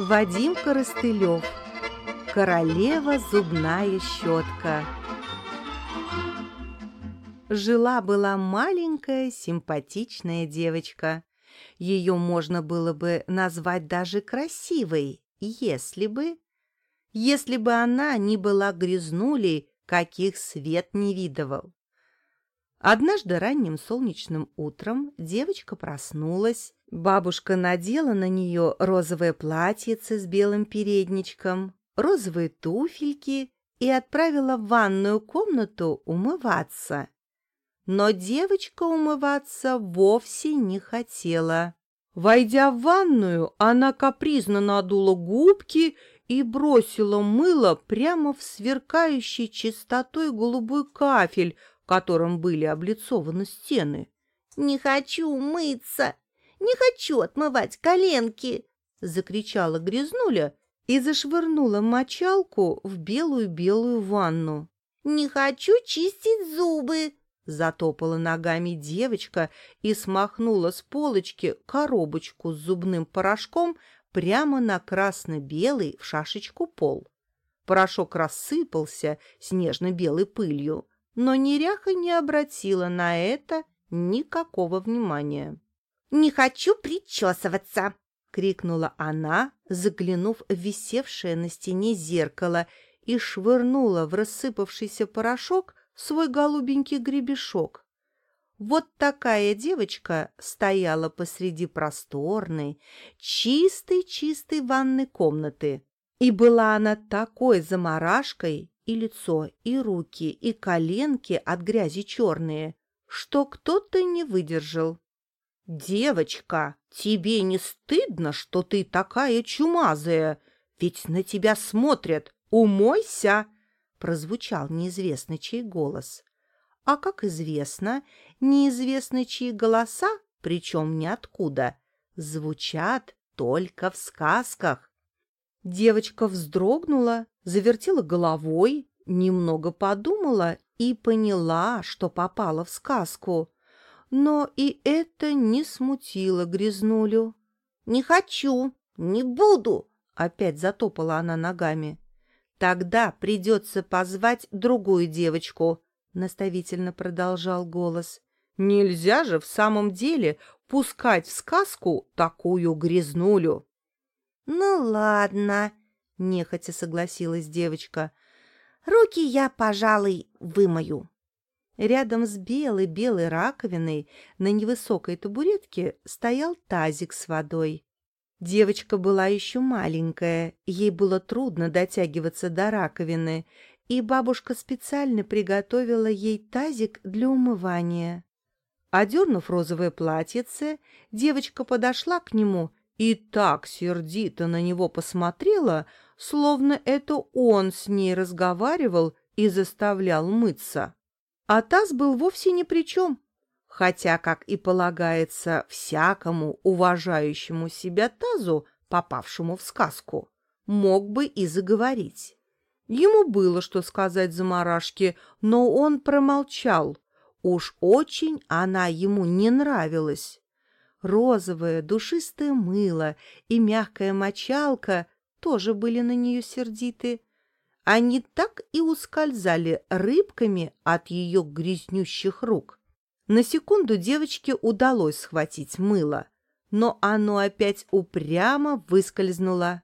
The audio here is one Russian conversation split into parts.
Вадим Коростылев Королева зубная щетка Жила-была маленькая симпатичная девочка. Ее можно было бы назвать даже красивой, если бы... Если бы она не была грязнулей, каких свет не видывал. Однажды ранним солнечным утром девочка проснулась. Бабушка надела на нее розовое платьице с белым передничком, розовые туфельки и отправила в ванную комнату умываться. Но девочка умываться вовсе не хотела. Войдя в ванную, она капризно надула губки и бросила мыло прямо в сверкающий чистотой голубой кафель, которым были облицованы стены. «Не хочу мыться! Не хочу отмывать коленки!» — закричала Грязнуля и зашвырнула мочалку в белую-белую ванну. «Не хочу чистить зубы!» — затопала ногами девочка и смахнула с полочки коробочку с зубным порошком прямо на красно-белый в шашечку пол. Порошок рассыпался снежно-белой пылью но неряха не обратила на это никакого внимания. «Не хочу причесываться!» — крикнула она, заглянув в висевшее на стене зеркало и швырнула в рассыпавшийся порошок свой голубенький гребешок. Вот такая девочка стояла посреди просторной, чистой-чистой ванной комнаты. И была она такой заморашкой, и лицо, и руки, и коленки от грязи черные, что кто-то не выдержал. «Девочка, тебе не стыдно, что ты такая чумазая? Ведь на тебя смотрят. Умойся!» прозвучал неизвестно чей голос. А как известно, неизвестно чьи голоса, причем ниоткуда, звучат только в сказках. Девочка вздрогнула, завертела головой, немного подумала и поняла, что попала в сказку. Но и это не смутило грязнулю. «Не хочу, не буду!» — опять затопала она ногами. «Тогда придется позвать другую девочку», — наставительно продолжал голос. «Нельзя же в самом деле пускать в сказку такую грязнулю». «Ну ладно», — нехотя согласилась девочка. «Руки я, пожалуй, вымою». Рядом с белой-белой раковиной на невысокой табуретке стоял тазик с водой. Девочка была еще маленькая, ей было трудно дотягиваться до раковины, и бабушка специально приготовила ей тазик для умывания. Одернув розовое платьице, девочка подошла к нему и так сердито на него посмотрела, словно это он с ней разговаривал и заставлял мыться. А таз был вовсе ни при чем, хотя, как и полагается всякому уважающему себя тазу, попавшему в сказку, мог бы и заговорить. Ему было что сказать заморашке, но он промолчал. Уж очень она ему не нравилась. Розовое, душистое мыло и мягкая мочалка тоже были на нее сердиты. Они так и ускользали рыбками от ее грязнющих рук. На секунду девочке удалось схватить мыло, но оно опять упрямо выскользнуло.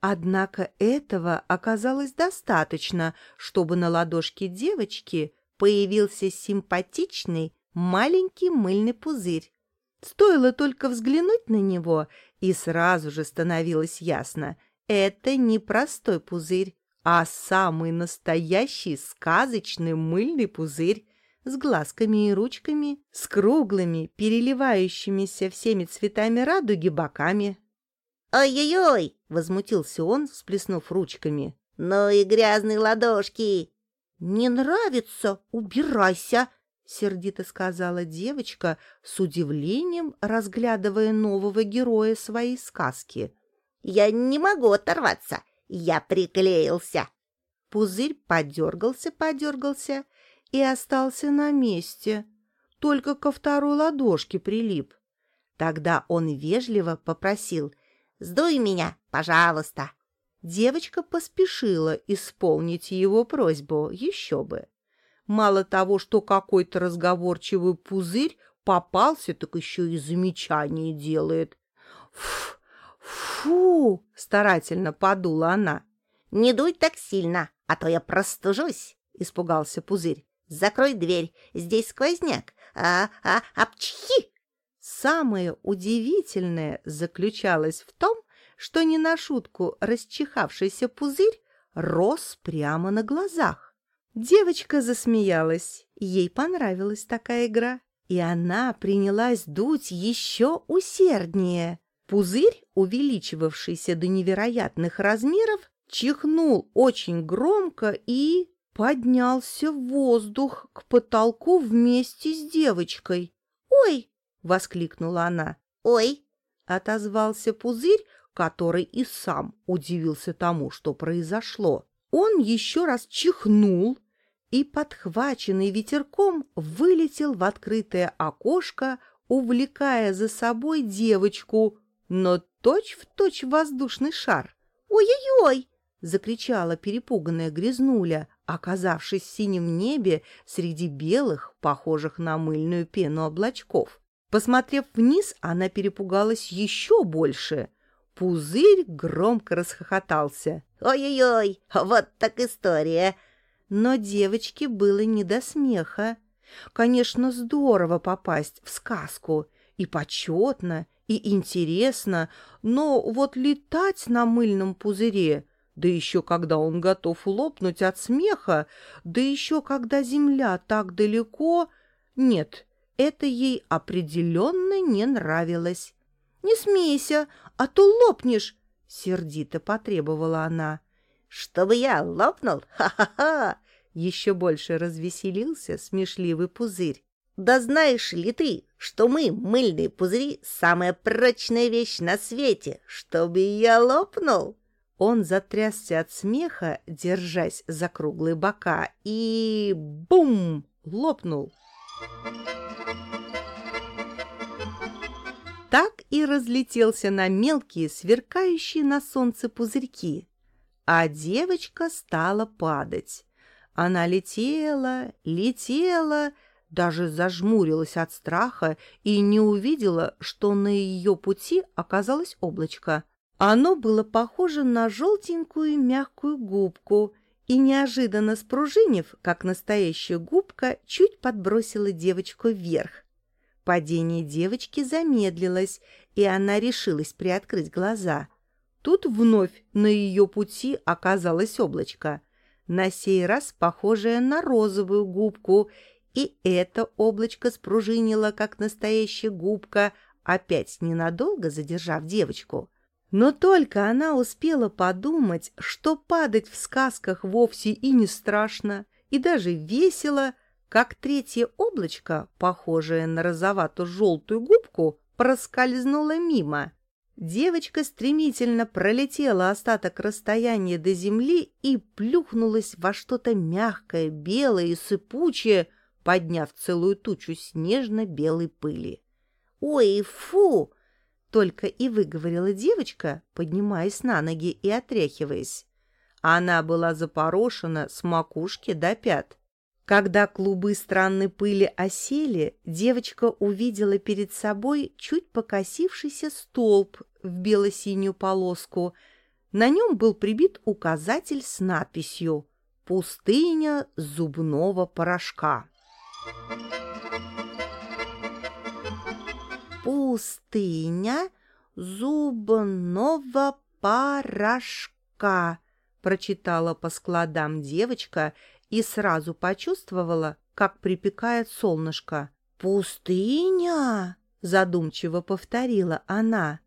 Однако этого оказалось достаточно, чтобы на ладошке девочки появился симпатичный маленький мыльный пузырь. Стоило только взглянуть на него, и сразу же становилось ясно — это не простой пузырь, а самый настоящий сказочный мыльный пузырь с глазками и ручками, с круглыми, переливающимися всеми цветами радуги боками. «Ой-ой-ой!» — возмутился он, всплеснув ручками. «Ну и грязные ладошки!» «Не нравится? Убирайся!» — сердито сказала девочка, с удивлением разглядывая нового героя своей сказки. «Я не могу оторваться! Я приклеился!» Пузырь подергался-подергался и остался на месте, только ко второй ладошке прилип. Тогда он вежливо попросил Сдуй меня, пожалуйста!» Девочка поспешила исполнить его просьбу, еще бы. Мало того, что какой-то разговорчивый пузырь попался, так еще и замечание делает. «Фу! Фу!» — старательно подула она. «Не дуй так сильно, а то я простужусь!» — испугался пузырь. «Закрой дверь, здесь сквозняк. А, а, апчхи!» Самое удивительное заключалось в том, что не на шутку расчихавшийся пузырь рос прямо на глазах. Девочка засмеялась, ей понравилась такая игра, и она принялась дуть еще усерднее. Пузырь, увеличивавшийся до невероятных размеров, чихнул очень громко и поднялся в воздух к потолку вместе с девочкой. «Ой!» — воскликнула она. «Ой!» — отозвался пузырь, который и сам удивился тому, что произошло. Он еще раз чихнул и, подхваченный ветерком, вылетел в открытое окошко, увлекая за собой девочку, но точь-в-точь точь воздушный шар. «Ой-ой-ой!» — закричала перепуганная грязнуля, оказавшись в синем небе среди белых, похожих на мыльную пену облачков. Посмотрев вниз, она перепугалась еще больше — Пузырь громко расхохотался. «Ой-ой-ой, вот так история!» Но девочке было не до смеха. Конечно, здорово попасть в сказку. И почетно, и интересно, но вот летать на мыльном пузыре, да еще когда он готов лопнуть от смеха, да еще когда земля так далеко... Нет, это ей определенно не нравилось. «Не смейся, а то лопнешь!» — сердито потребовала она. «Чтобы я лопнул? Ха-ха-ха!» Еще больше развеселился смешливый пузырь. «Да знаешь ли ты, что мы, мыльные пузыри, самая прочная вещь на свете, чтобы я лопнул?» Он затрясся от смеха, держась за круглые бока, и бум! лопнул. так и разлетелся на мелкие, сверкающие на солнце пузырьки. А девочка стала падать. Она летела, летела, даже зажмурилась от страха и не увидела, что на ее пути оказалось облачко. Оно было похоже на желтенькую мягкую губку и, неожиданно спружинив, как настоящая губка, чуть подбросила девочку вверх. Падение девочки замедлилось, и она решилась приоткрыть глаза. Тут вновь на ее пути оказалось облачко, на сей раз похожее на розовую губку, и это облачко спружинило, как настоящая губка, опять ненадолго задержав девочку. Но только она успела подумать, что падать в сказках вовсе и не страшно, и даже весело — как третье облачко, похожее на розовато-желтую губку, проскользнуло мимо. Девочка стремительно пролетела остаток расстояния до земли и плюхнулась во что-то мягкое, белое и сыпучее, подняв целую тучу снежно-белой пыли. «Ой, фу!» — только и выговорила девочка, поднимаясь на ноги и отряхиваясь. Она была запорошена с макушки до пят. Когда клубы странной пыли осели, девочка увидела перед собой чуть покосившийся столб в бело-синюю полоску. На нем был прибит указатель с надписью «Пустыня зубного порошка». «Пустыня зубного порошка», прочитала по складам девочка и сразу почувствовала, как припекает солнышко. «Пустыня!» — задумчиво повторила она.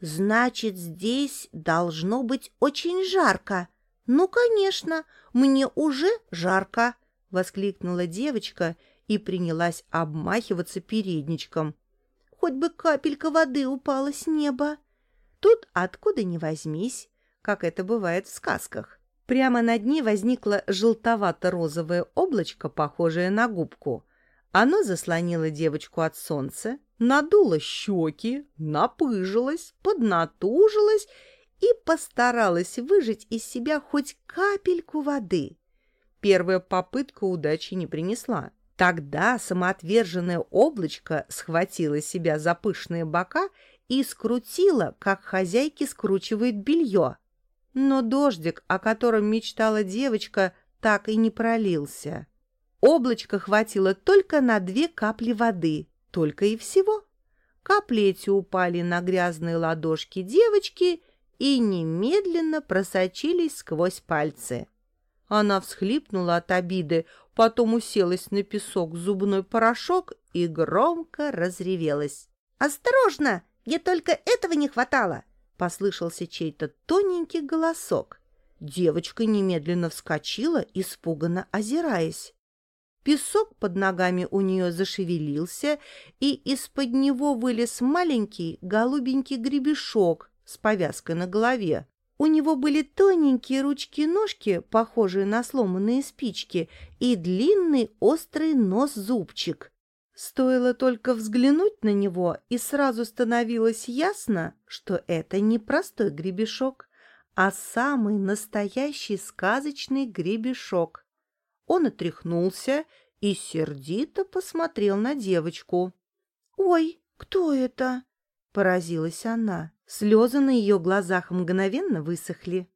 «Значит, здесь должно быть очень жарко». «Ну, конечно, мне уже жарко!» — воскликнула девочка и принялась обмахиваться передничком. «Хоть бы капелька воды упала с неба!» Тут откуда ни возьмись, как это бывает в сказках. Прямо над ней возникло желтовато-розовое облачко, похожее на губку. Оно заслонило девочку от солнца, надула щеки, напыжилась, поднатужилась и постаралась выжать из себя хоть капельку воды. Первая попытка удачи не принесла. Тогда самоотверженное облачко схватило себя за пышные бока и скрутило, как хозяйки скручивают белье. Но дождик, о котором мечтала девочка, так и не пролился. Облачко хватило только на две капли воды, только и всего. Капли эти упали на грязные ладошки девочки и немедленно просочились сквозь пальцы. Она всхлипнула от обиды, потом уселась на песок зубной порошок и громко разревелась. «Осторожно! Мне только этого не хватало!» — послышался чей-то тоненький голосок. Девочка немедленно вскочила, испуганно озираясь. Песок под ногами у нее зашевелился, и из-под него вылез маленький голубенький гребешок с повязкой на голове. У него были тоненькие ручки-ножки, похожие на сломанные спички, и длинный острый нос-зубчик. Стоило только взглянуть на него, и сразу становилось ясно, что это не простой гребешок, а самый настоящий сказочный гребешок. Он отряхнулся и сердито посмотрел на девочку. «Ой, кто это?» — поразилась она. Слезы на ее глазах мгновенно высохли.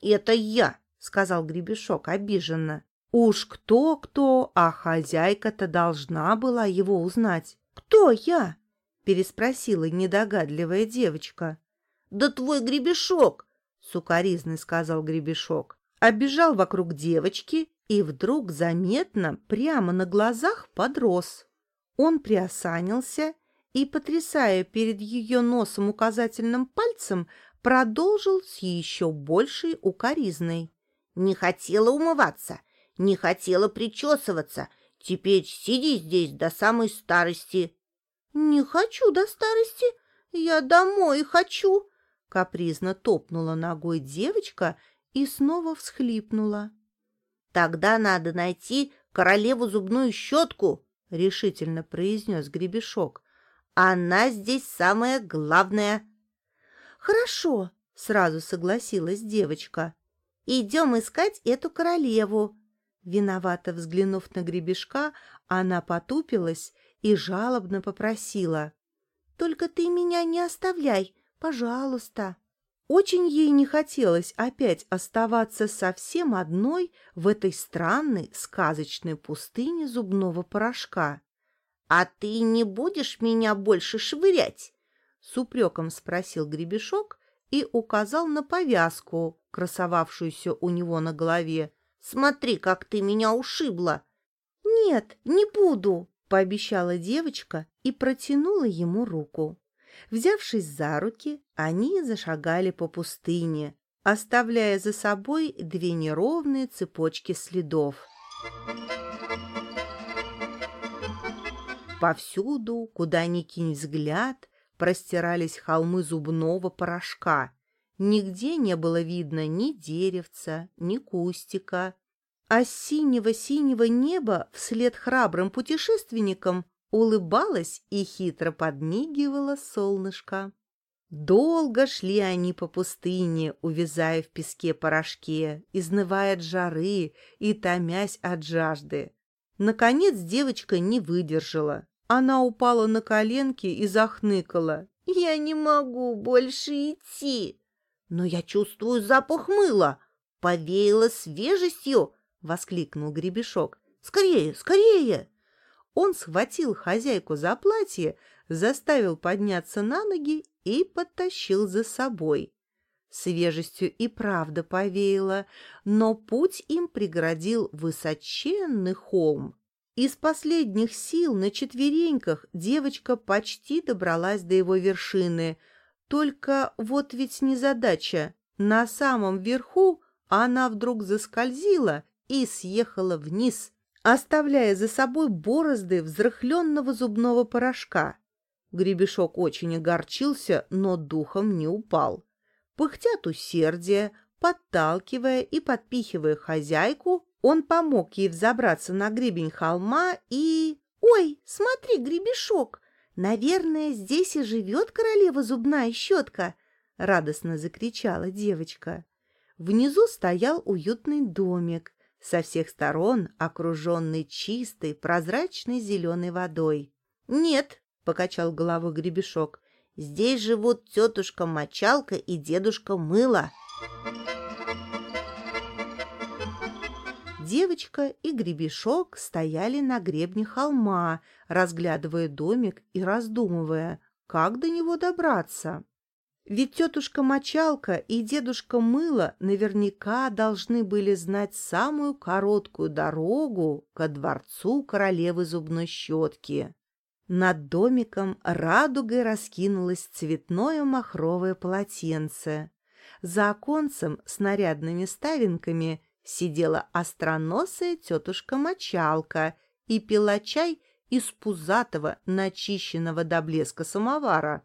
«Это я!» — сказал Гребешок обиженно. Уж кто-кто, а хозяйка-то должна была его узнать. «Кто я?» — переспросила недогадливая девочка. «Да твой Гребешок!» — сукоризный сказал Гребешок. Обежал вокруг девочки и вдруг заметно прямо на глазах подрос. Он приосанился и, потрясая перед ее носом указательным пальцем, продолжил с еще большей укоризной. «Не хотела умываться, не хотела причесываться. Теперь сиди здесь до самой старости». «Не хочу до старости, я домой хочу», — капризно топнула ногой девочка и снова всхлипнула. «Тогда надо найти королеву зубную щетку», — решительно произнес Гребешок. Она здесь самая главная. Хорошо, сразу согласилась девочка. Идем искать эту королеву. Виновато взглянув на гребешка, она потупилась и жалобно попросила. «Только ты меня не оставляй, пожалуйста». Очень ей не хотелось опять оставаться совсем одной в этой странной сказочной пустыне зубного порошка. «А ты не будешь меня больше швырять?» — с упреком спросил Гребешок и указал на повязку, красовавшуюся у него на голове. «Смотри, как ты меня ушибла!» «Нет, не буду!» — пообещала девочка и протянула ему руку. Взявшись за руки, они зашагали по пустыне, оставляя за собой две неровные цепочки следов. Повсюду, куда ни кинь взгляд, простирались холмы зубного порошка. Нигде не было видно ни деревца, ни кустика. А с синего-синего неба вслед храбрым путешественникам улыбалось и хитро подмигивало солнышко. Долго шли они по пустыне, увязая в песке порошке, изнывая от жары и томясь от жажды. Наконец девочка не выдержала. Она упала на коленки и захныкала. «Я не могу больше идти!» «Но я чувствую запах мыла! Повеяло свежестью!» — воскликнул Гребешок. «Скорее, скорее!» Он схватил хозяйку за платье, заставил подняться на ноги и подтащил за собой. Свежестью и правда повеяло, но путь им преградил высоченный холм. Из последних сил на четвереньках девочка почти добралась до его вершины. Только вот ведь незадача. На самом верху она вдруг заскользила и съехала вниз, оставляя за собой борозды взрыхленного зубного порошка. Гребешок очень огорчился, но духом не упал. Пыхтя от усердия, подталкивая и подпихивая хозяйку, он помог ей взобраться на гребень холма и... «Ой, смотри, гребешок!» Наверное, здесь и живет королева зубная щетка, радостно закричала девочка. Внизу стоял уютный домик, со всех сторон окруженный чистой, прозрачной зеленой водой. «Нет», — покачал головой гребешок, — «здесь живут тетушка Мочалка и дедушка Мыло». Девочка и гребешок стояли на гребне холма, разглядывая домик и раздумывая, как до него добраться. Ведь тетушка Мочалка и дедушка Мыло наверняка должны были знать самую короткую дорогу ко дворцу королевы зубной щетки. Над домиком радугой раскинулось цветное махровое полотенце. За оконцем с нарядными ставинками сидела остроносая тетушка Мочалка и пила чай из пузатого, начищенного до блеска самовара.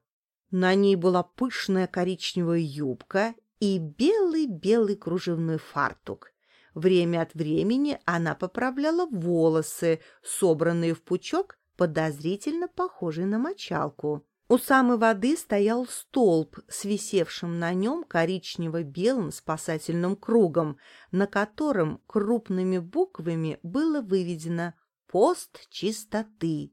На ней была пышная коричневая юбка и белый-белый кружевной фартук. Время от времени она поправляла волосы, собранные в пучок, подозрительно похожий на мочалку. У самой воды стоял столб с висевшим на нем коричнево-белым спасательным кругом, на котором крупными буквами было выведено «Пост чистоты».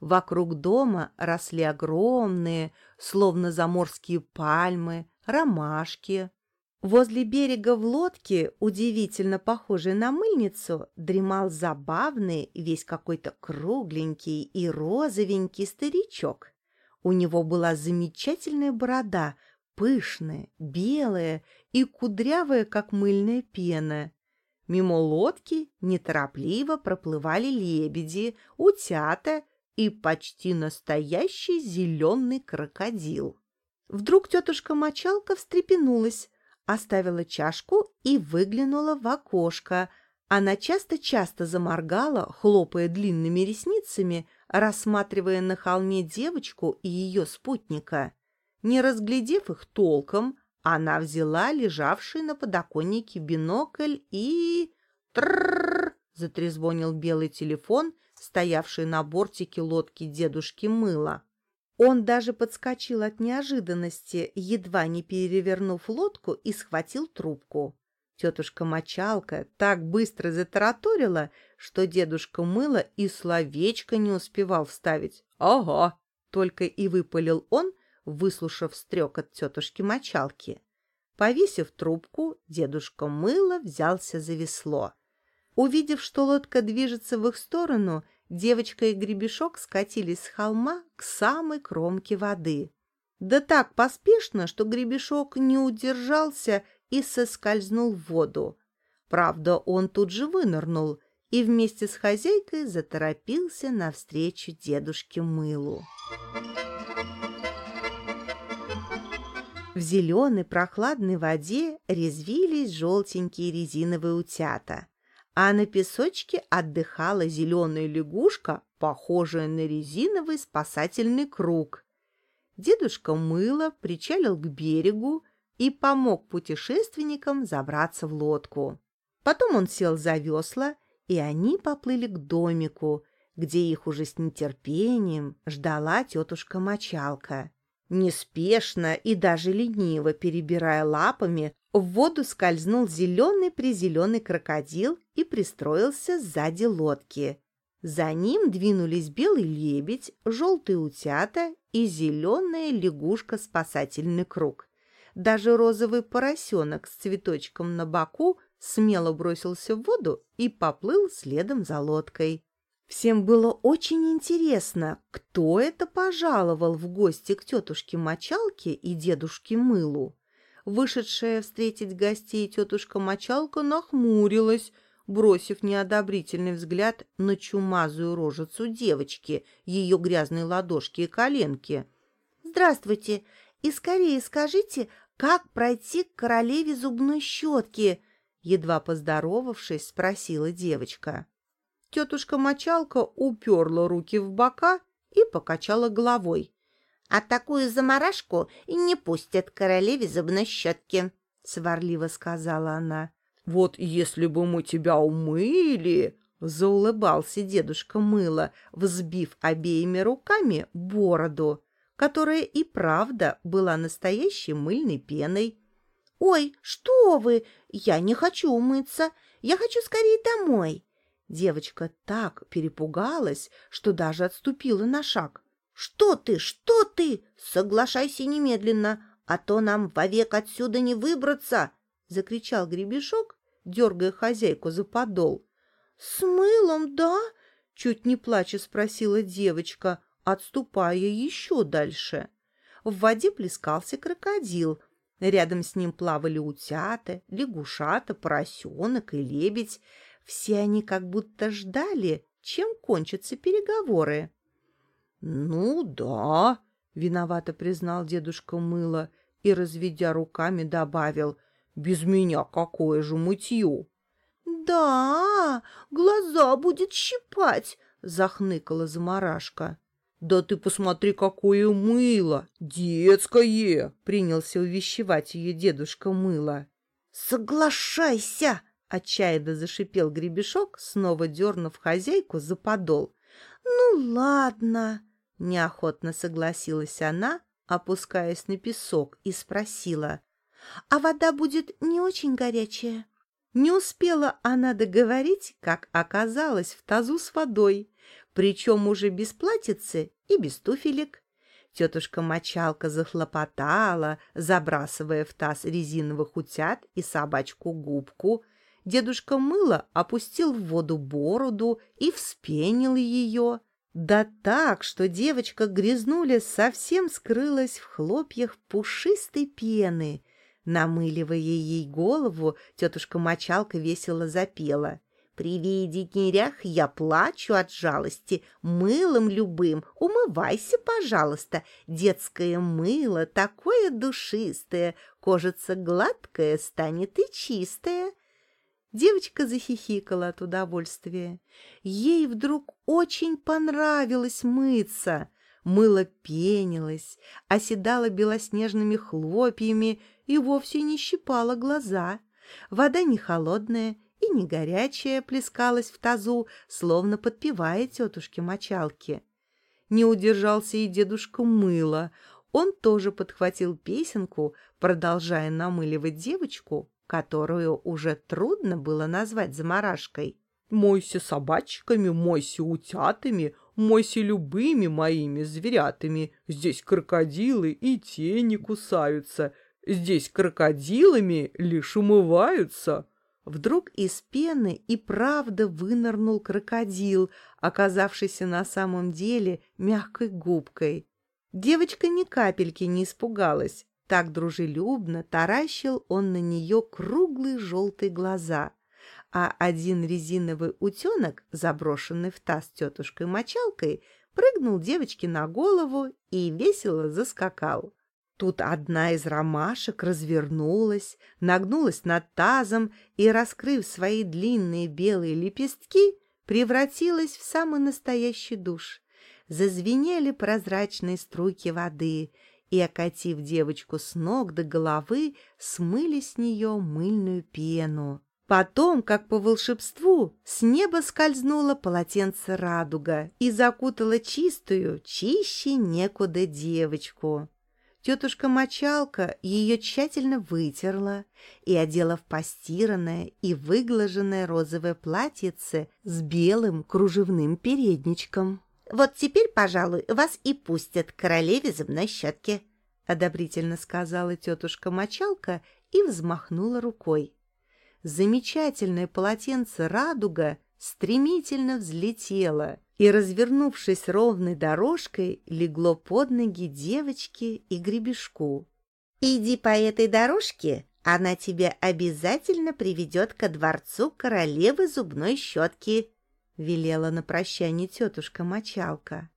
Вокруг дома росли огромные, словно заморские пальмы, ромашки. Возле берега в лодке, удивительно похожей на мыльницу, дремал забавный, весь какой-то кругленький и розовенький старичок. У него была замечательная борода, пышная, белая и кудрявая, как мыльная пена. Мимо лодки неторопливо проплывали лебеди, утята и почти настоящий зеленый крокодил. Вдруг тетушка Мочалка встрепенулась, оставила чашку и выглянула в окошко. Она часто-часто заморгала, хлопая длинными ресницами, рассматривая на холме девочку и ее спутника. Не разглядев их толком, она взяла лежавший на подоконнике бинокль и... Тррррр! Затрезвонил белый телефон, стоявший на бортике лодки дедушки Мыла. Он даже подскочил от неожиданности, едва не перевернув лодку и схватил трубку. Тетушка Мочалка так быстро затараторила, что дедушка Мыло и словечко не успевал вставить. «Ага!» — только и выпалил он, выслушав стрек от тетушки Мочалки. Повесив трубку, дедушка Мыло взялся за весло. Увидев, что лодка движется в их сторону, девочка и гребешок скатились с холма к самой кромке воды. Да так поспешно, что гребешок не удержался и соскользнул в воду. Правда, он тут же вынырнул и вместе с хозяйкой заторопился навстречу дедушке Мылу. В зеленой прохладной воде резвились желтенькие резиновые утята а на песочке отдыхала зеленая лягушка, похожая на резиновый спасательный круг. Дедушка Мыло причалил к берегу и помог путешественникам забраться в лодку. Потом он сел за весла, и они поплыли к домику, где их уже с нетерпением ждала тетушка Мочалка. Неспешно и даже лениво перебирая лапами, в воду скользнул зеленый-призеленый крокодил и пристроился сзади лодки. За ним двинулись белый лебедь, желтые утята и зеленая лягушка-спасательный круг. Даже розовый поросенок с цветочком на боку смело бросился в воду и поплыл следом за лодкой. Всем было очень интересно, кто это пожаловал в гости к тетушке Мочалке и дедушке Мылу. Вышедшая встретить гостей тетушка Мочалка нахмурилась, бросив неодобрительный взгляд на чумазую рожицу девочки, ее грязные ладошки и коленки. «Здравствуйте! И скорее скажите, как пройти к королеве зубной щетки?» Едва поздоровавшись, спросила девочка. Тетушка Мочалка уперла руки в бока и покачала головой. «А такую заморашку не пустят королеве зубной щетки», — сварливо сказала она. «Вот если бы мы тебя умыли, Заулыбался дедушка мыло, взбив обеими руками бороду, которая и правда была настоящей мыльной пеной. «Ой, что вы! Я не хочу умыться! Я хочу скорее домой!» Девочка так перепугалась, что даже отступила на шаг. «Что ты, что ты? Соглашайся немедленно, а то нам вовек отсюда не выбраться!» — закричал гребешок, дергая хозяйку за подол. «С мылом, да?» — чуть не плача спросила девочка, отступая еще дальше. В воде плескался крокодил. Рядом с ним плавали утята, лягушата, поросенок и лебедь. Все они как будто ждали, чем кончатся переговоры. «Ну да», — виновато признал дедушка мыло и, разведя руками, добавил, «без меня какое же мытье!» «Да, глаза будет щипать!» — захныкала заморашка. «Да ты посмотри, какое мыло! Детское!» — принялся увещевать ее дедушка мыло. «Соглашайся!» — отчаянно зашипел гребешок, снова дернув хозяйку за подол. «Ну ладно!» — неохотно согласилась она, опускаясь на песок, и спросила. «А вода будет не очень горячая?» Не успела она договорить, как оказалась в тазу с водой, причем уже без платьицы и без туфелек. Тетушка-мочалка захлопотала, забрасывая в таз резиновых утят и собачку-губку. Дедушка мыло опустил в воду бороду и вспенил ее. Да так, что девочка грязнуля совсем скрылась в хлопьях пушистой пены — Намыливая ей голову, тетушка-мочалка весело запела. «При виде нерях я плачу от жалости, мылом любым умывайся, пожалуйста. Детское мыло такое душистое, кожица гладкая станет и чистая». Девочка захихикала от удовольствия. Ей вдруг очень понравилось мыться. Мыло пенилось, оседало белоснежными хлопьями и вовсе не щипала глаза. Вода не холодная не горячая плескалась в тазу, словно подпевая тетушке-мочалке. Не удержался и дедушка мыло. Он тоже подхватил песенку, продолжая намыливать девочку, которую уже трудно было назвать заморашкой. «Мойся собачками, мойся утятами, мойся любыми моими зверятами. Здесь крокодилы и тени кусаются. Здесь крокодилами лишь умываются. Вдруг из пены и правда вынырнул крокодил, оказавшийся на самом деле мягкой губкой. Девочка ни капельки не испугалась. Так дружелюбно таращил он на нее круглые желтые глаза. А один резиновый утенок, заброшенный в таз тетушкой-мочалкой, прыгнул девочке на голову и весело заскакал. Тут одна из ромашек развернулась, нагнулась над тазом и, раскрыв свои длинные белые лепестки, превратилась в самый настоящий душ. Зазвенели прозрачные струйки воды, и, окатив девочку с ног до головы, смыли с нее мыльную пену. Потом, как по волшебству, с неба скользнуло полотенце радуга и закутала чистую, чище некуда девочку. Тетушка-мочалка ее тщательно вытерла и одела в постиранное и выглаженное розовое платьице с белым кружевным передничком. «Вот теперь, пожалуй, вас и пустят к королеве зубной щетки», — одобрительно сказала тетушка-мочалка и взмахнула рукой. Замечательное полотенце «Радуга» стремительно взлетело — и, развернувшись ровной дорожкой, легло под ноги девочке и гребешку. «Иди по этой дорожке, она тебя обязательно приведет ко дворцу королевы зубной щетки», — велела на прощание тетушка-мочалка.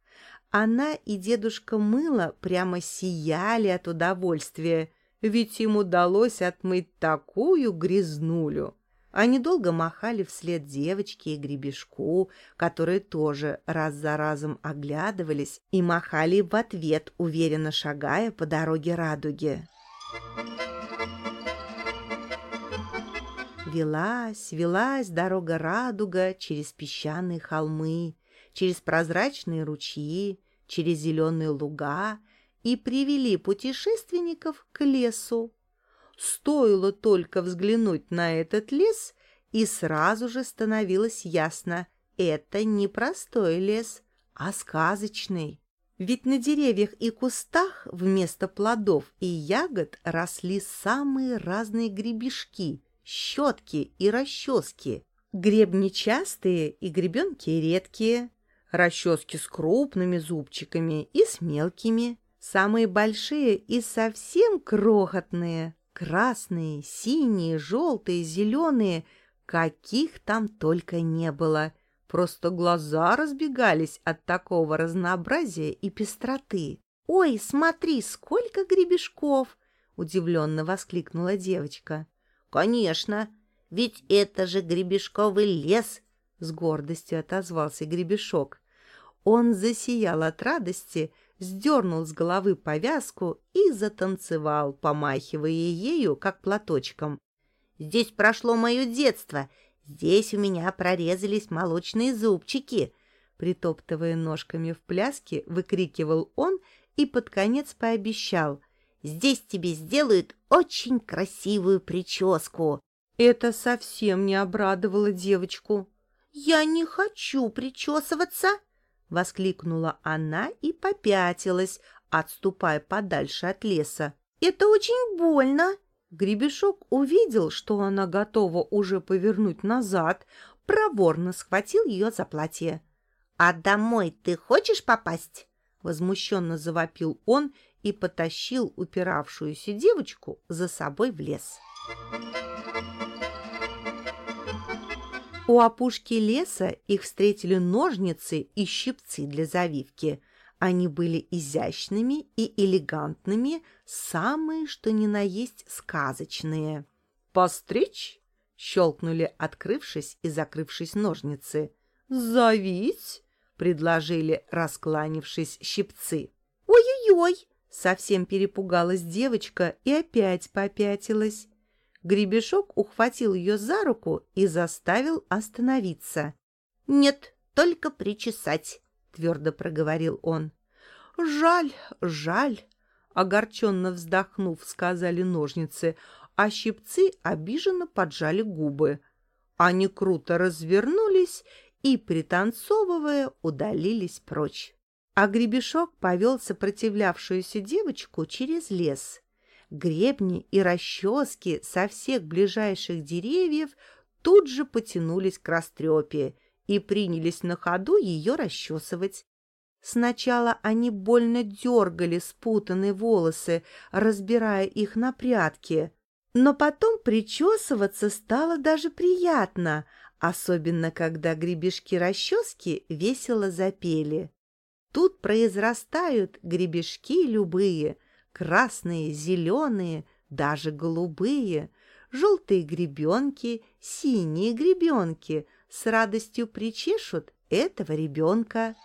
Она и дедушка Мыло прямо сияли от удовольствия, ведь им удалось отмыть такую грязнулю. Они долго махали вслед девочке и гребешку, которые тоже раз за разом оглядывались и махали в ответ, уверенно шагая по дороге радуги. Велась, велась дорога-радуга через песчаные холмы, через прозрачные ручьи, через зеленые луга и привели путешественников к лесу. Стоило только взглянуть на этот лес, и сразу же становилось ясно — это не простой лес, а сказочный. Ведь на деревьях и кустах вместо плодов и ягод росли самые разные гребешки, щетки и расчески. Гребни частые и гребенки редкие, расчески с крупными зубчиками и с мелкими, самые большие и совсем крохотные, красные, синие, желтые, зеленые, каких там только не было — Просто глаза разбегались от такого разнообразия и пестроты. «Ой, смотри, сколько гребешков!» — удивленно воскликнула девочка. «Конечно, ведь это же гребешковый лес!» — с гордостью отозвался гребешок. Он засиял от радости, сдернул с головы повязку и затанцевал, помахивая ею, как платочком. «Здесь прошло мое детство, Здесь у меня прорезались молочные зубчики!» Притоптывая ножками в пляске, выкрикивал он и под конец пообещал. «Здесь тебе сделают очень красивую прическу!» Это совсем не обрадовало девочку. «Я не хочу причесываться!» — воскликнула она и попятилась, отступая подальше от леса. «Это очень больно!» Гребешок увидел, что она готова уже повернуть назад, проворно схватил ее за платье. «А домой ты хочешь попасть?» Возмущенно завопил он и потащил упиравшуюся девочку за собой в лес. У опушки леса их встретили ножницы и щипцы для завивки – они были изящными и элегантными, самые что ни на есть сказочные. «Постричь?» — щелкнули, открывшись и закрывшись ножницы. «Завить?» — предложили, раскланившись щипцы. «Ой-ой-ой!» — совсем перепугалась девочка и опять попятилась. Гребешок ухватил ее за руку и заставил остановиться. «Нет, только причесать твердо проговорил он. «Жаль, жаль!» — огорченно вздохнув, сказали ножницы, а щипцы обиженно поджали губы. Они круто развернулись и, пританцовывая, удалились прочь. А гребешок повел сопротивлявшуюся девочку через лес. Гребни и расчески со всех ближайших деревьев тут же потянулись к растрепе, и принялись на ходу ее расчесывать. Сначала они больно дергали спутанные волосы, разбирая их на прядки, но потом причесываться стало даже приятно, особенно когда гребешки-расчески весело запели. Тут произрастают гребешки любые, красные, зеленые, даже голубые, желтые гребенки, синие гребенки, с радостью причешут этого ребенка.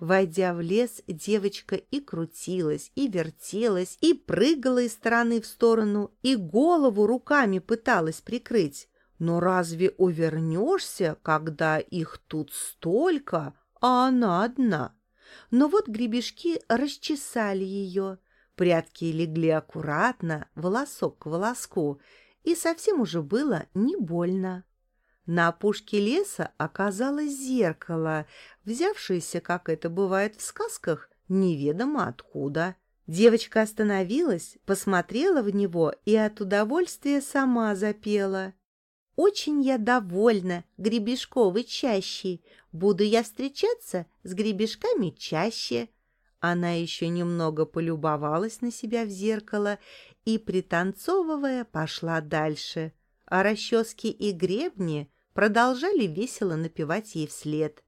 Войдя в лес, девочка и крутилась, и вертелась, и прыгала из стороны в сторону, и голову руками пыталась прикрыть. Но разве увернешься, когда их тут столько, а она одна? Но вот гребешки расчесали ее. Прятки легли аккуратно, волосок к волоску, и совсем уже было не больно. На опушке леса оказалось зеркало, взявшееся, как это бывает в сказках, неведомо откуда. Девочка остановилась, посмотрела в него и от удовольствия сама запела. «Очень я довольна, гребешковый чаще. Буду я встречаться с гребешками чаще». Она еще немного полюбовалась на себя в зеркало и, пританцовывая, пошла дальше, а расчески и гребни продолжали весело напевать ей вслед.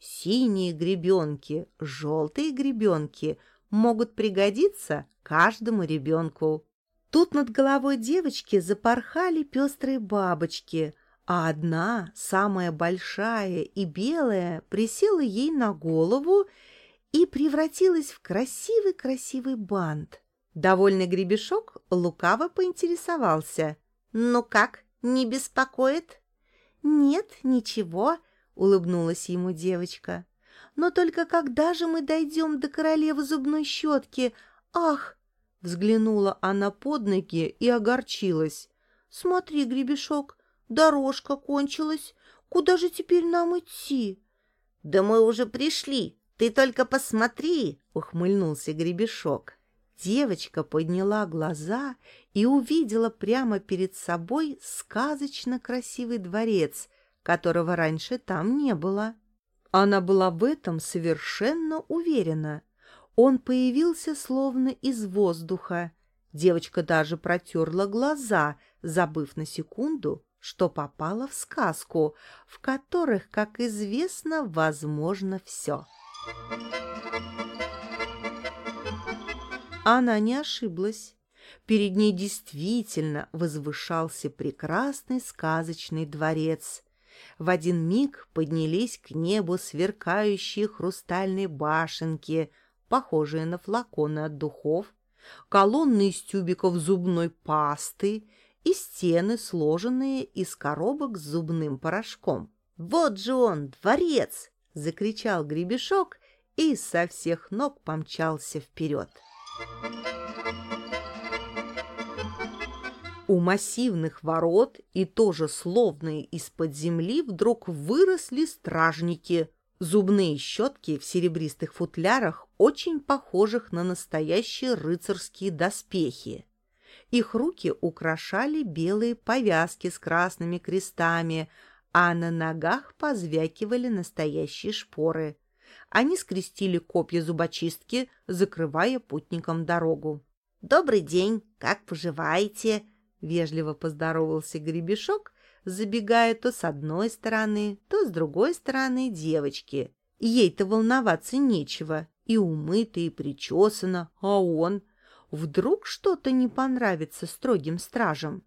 Синие гребенки, желтые гребенки могут пригодиться каждому ребенку. Тут над головой девочки запорхали пестрые бабочки, а одна, самая большая и белая, присела ей на голову и превратилась в красивый-красивый бант. Довольный гребешок лукаво поинтересовался. «Ну как, не беспокоит?» «Нет, ничего», — улыбнулась ему девочка. «Но только когда же мы дойдем до королевы зубной щетки? Ах!» Взглянула она под ноги и огорчилась. «Смотри, гребешок, дорожка кончилась. Куда же теперь нам идти?» «Да мы уже пришли. Ты только посмотри!» — ухмыльнулся гребешок. Девочка подняла глаза и увидела прямо перед собой сказочно красивый дворец, которого раньше там не было. Она была в этом совершенно уверена. Он появился словно из воздуха. Девочка даже протерла глаза, забыв на секунду, что попала в сказку, в которых, как известно, возможно все. Она не ошиблась. Перед ней действительно возвышался прекрасный сказочный дворец. В один миг поднялись к небу сверкающие хрустальные башенки, похожие на флаконы от духов, колонны из тюбиков зубной пасты и стены, сложенные из коробок с зубным порошком. «Вот же он, дворец!» — закричал гребешок и со всех ног помчался вперед. У массивных ворот и тоже словные из-под земли вдруг выросли стражники. Зубные щетки в серебристых футлярах, очень похожих на настоящие рыцарские доспехи. Их руки украшали белые повязки с красными крестами, а на ногах позвякивали настоящие шпоры. Они скрестили копья зубочистки, закрывая путникам дорогу. «Добрый день! Как поживаете?» — вежливо поздоровался гребешок, забегая то с одной стороны, то с другой стороны девочки. Ей-то волноваться нечего, и умыта, и причесана, а он... Вдруг что-то не понравится строгим стражам?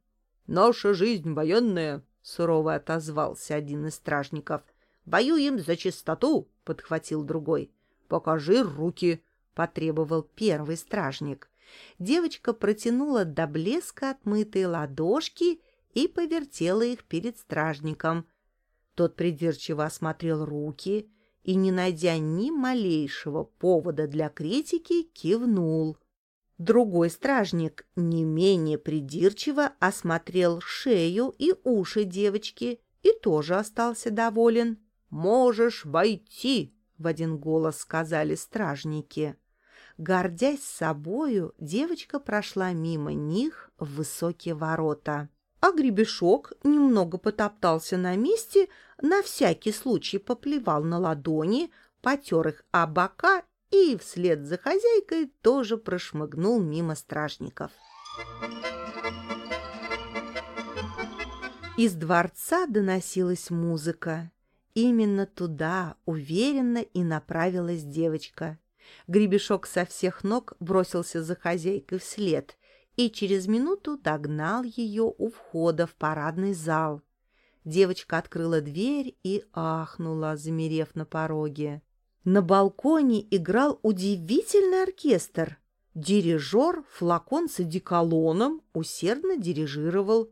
«Наша жизнь военная», — сурово отозвался один из стражников. «Воюем за чистоту», — подхватил другой. «Покажи руки», — потребовал первый стражник. Девочка протянула до блеска отмытые ладошки и повертела их перед стражником. Тот придирчиво осмотрел руки и, не найдя ни малейшего повода для критики, кивнул. Другой стражник не менее придирчиво осмотрел шею и уши девочки и тоже остался доволен. «Можешь войти!» — в один голос сказали стражники. Гордясь собою, девочка прошла мимо них в высокие ворота. А гребешок немного потоптался на месте, на всякий случай поплевал на ладони, потер их о бока и вслед за хозяйкой тоже прошмыгнул мимо стражников. Из дворца доносилась музыка. Именно туда уверенно и направилась девочка. Гребешок со всех ног бросился за хозяйкой вслед и через минуту догнал ее у входа в парадный зал. Девочка открыла дверь и ахнула, замерев на пороге. На балконе играл удивительный оркестр. Дирижер, флакон с одеколоном, усердно дирижировал.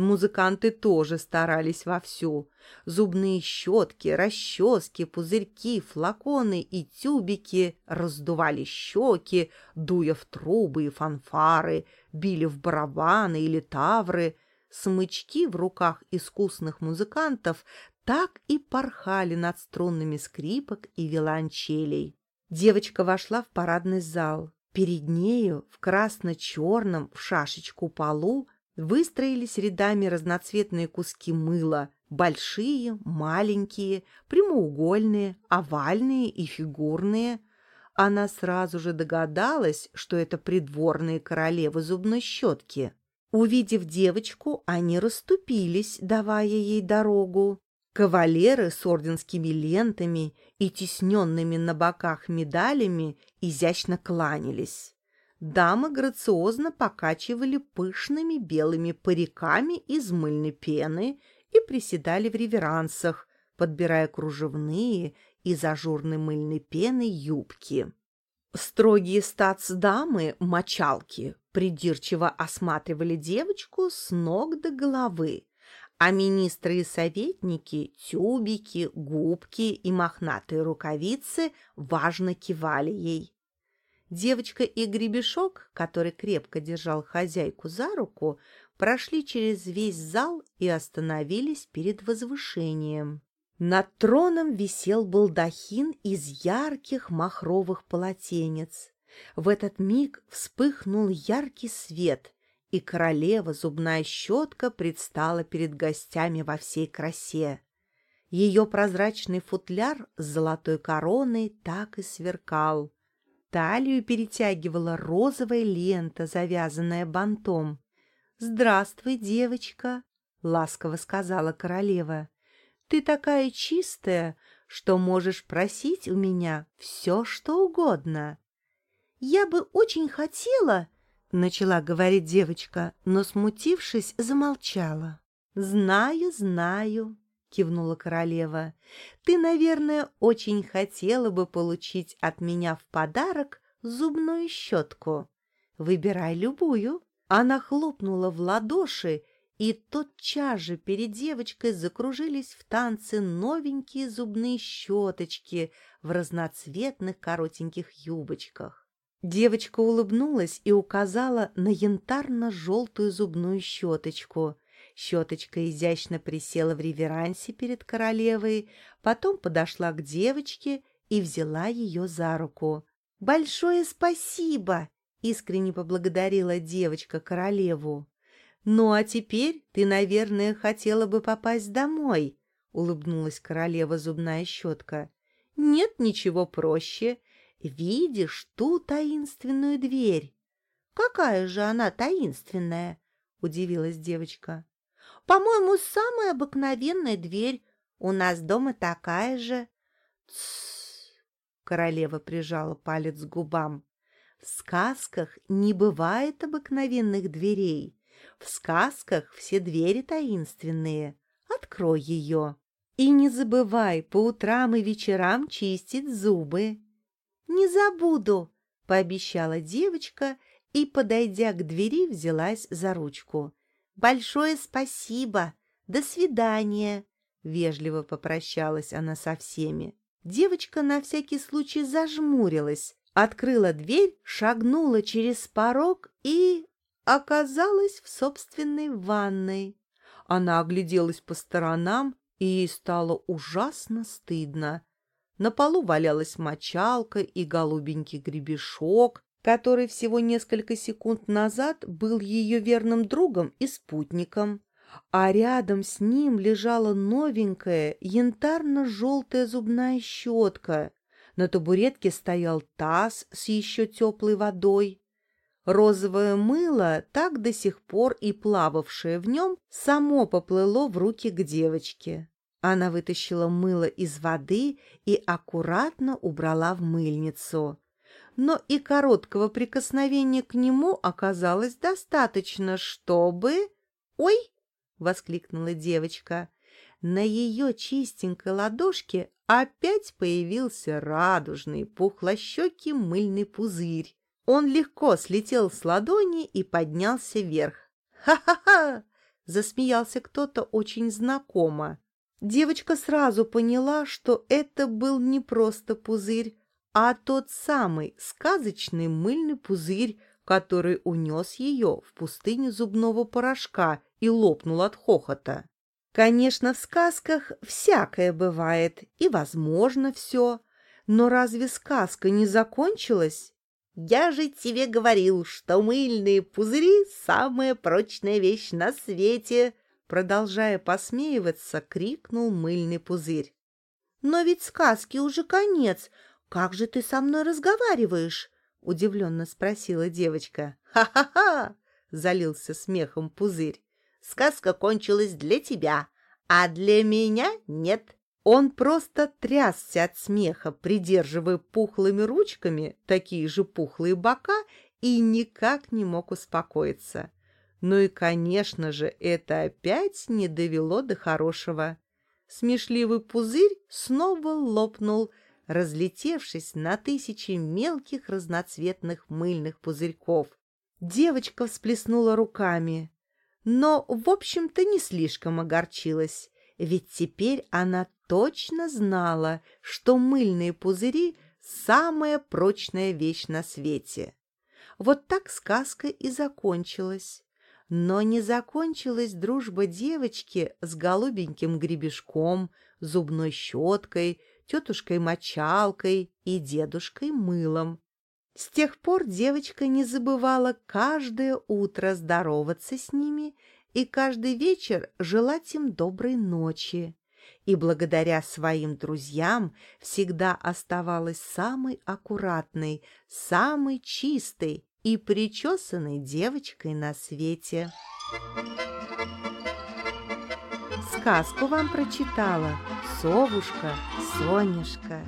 Музыканты тоже старались вовсю. Зубные щетки, расчески, пузырьки, флаконы и тюбики раздували щеки, дуя в трубы и фанфары, били в барабаны или тавры. Смычки в руках искусных музыкантов так и порхали над струнными скрипок и виолончелей. Девочка вошла в парадный зал. Перед нею в красно-черном в шашечку полу выстроились рядами разноцветные куски мыла, большие, маленькие, прямоугольные, овальные и фигурные. Она сразу же догадалась, что это придворные королевы зубной щетки. Увидев девочку, они расступились, давая ей дорогу. Кавалеры с орденскими лентами и тесненными на боках медалями изящно кланялись дамы грациозно покачивали пышными белыми париками из мыльной пены и приседали в реверансах, подбирая кружевные из ажурной мыльной пены юбки. Строгие стацдамы, мочалки, придирчиво осматривали девочку с ног до головы, а министры и советники, тюбики, губки и мохнатые рукавицы важно кивали ей. Девочка и гребешок, который крепко держал хозяйку за руку, прошли через весь зал и остановились перед возвышением. Над троном висел балдахин из ярких махровых полотенец. В этот миг вспыхнул яркий свет, и королева зубная щетка предстала перед гостями во всей красе. Ее прозрачный футляр с золотой короной так и сверкал. Талию перетягивала розовая лента, завязанная бантом. «Здравствуй, девочка!» — ласково сказала королева. «Ты такая чистая, что можешь просить у меня все, что угодно». «Я бы очень хотела...» — начала говорить девочка, но, смутившись, замолчала. «Знаю, знаю», — кивнула королева. «Ты, наверное, очень хотела бы получить от меня в подарок зубную щетку. Выбирай любую». Она хлопнула в ладоши, и тотчас же перед девочкой закружились в танце новенькие зубные щеточки в разноцветных коротеньких юбочках. Девочка улыбнулась и указала на янтарно-желтую зубную щеточку. Щеточка изящно присела в реверансе перед королевой, потом подошла к девочке и взяла ее за руку. «Большое спасибо!» Искренне поблагодарила девочка королеву. «Ну, а теперь ты, наверное, хотела бы попасть домой», — улыбнулась королева зубная щетка. «Нет ничего проще. Видишь ту таинственную дверь?» «Какая же она таинственная?» — удивилась девочка. «По-моему, самая обыкновенная дверь. У нас дома такая же». «Тссс!» — королева прижала палец к губам. В сказках не бывает обыкновенных дверей. В сказках все двери таинственные. Открой ее. И не забывай по утрам и вечерам чистить зубы. «Не забуду», — пообещала девочка и, подойдя к двери, взялась за ручку. «Большое спасибо! До свидания!» Вежливо попрощалась она со всеми. Девочка на всякий случай зажмурилась, открыла дверь, шагнула через порог и оказалась в собственной ванной. Она огляделась по сторонам, и ей стало ужасно стыдно. На полу валялась мочалка и голубенький гребешок, который всего несколько секунд назад был ее верным другом и спутником, а рядом с ним лежала новенькая янтарно-желтая зубная щетка, на табуретке стоял таз с еще теплой водой. Розовое мыло, так до сих пор и плававшее в нем, само поплыло в руки к девочке. Она вытащила мыло из воды и аккуратно убрала в мыльницу. Но и короткого прикосновения к нему оказалось достаточно, чтобы... «Ой!» — воскликнула девочка. На ее чистенькой ладошке опять появился радужный, пухлощекий мыльный пузырь. Он легко слетел с ладони и поднялся вверх. «Ха-ха-ха!» — засмеялся кто-то очень знакомо. Девочка сразу поняла, что это был не просто пузырь, а тот самый сказочный мыльный пузырь, который унес ее в пустыню зубного порошка и лопнул от хохота. Конечно, в сказках всякое бывает, и возможно все. Но разве сказка не закончилась? Я же тебе говорил, что мыльные пузыри — самая прочная вещь на свете, продолжая посмеиваться, крикнул мыльный пузырь. Но ведь сказки уже конец. Как же ты со мной разговариваешь? удивленно спросила девочка. Ха-ха-ха! залился смехом пузырь. Сказка кончилась для тебя, а для меня нет. Он просто трясся от смеха, придерживая пухлыми ручками такие же пухлые бока и никак не мог успокоиться. Ну и, конечно же, это опять не довело до хорошего. Смешливый пузырь снова лопнул, разлетевшись на тысячи мелких разноцветных мыльных пузырьков. Девочка всплеснула руками, но, в общем-то, не слишком огорчилась, ведь теперь она точно знала, что мыльные пузыри – самая прочная вещь на свете. Вот так сказка и закончилась. Но не закончилась дружба девочки с голубеньким гребешком, зубной щеткой, тетушкой-мочалкой и дедушкой мылом. С тех пор девочка не забывала каждое утро здороваться с ними и каждый вечер желать им доброй ночи. И благодаря своим друзьям всегда оставалась самой аккуратной, самой чистой и причесанной девочкой на свете. Сказку вам прочитала совушка Сонюшка.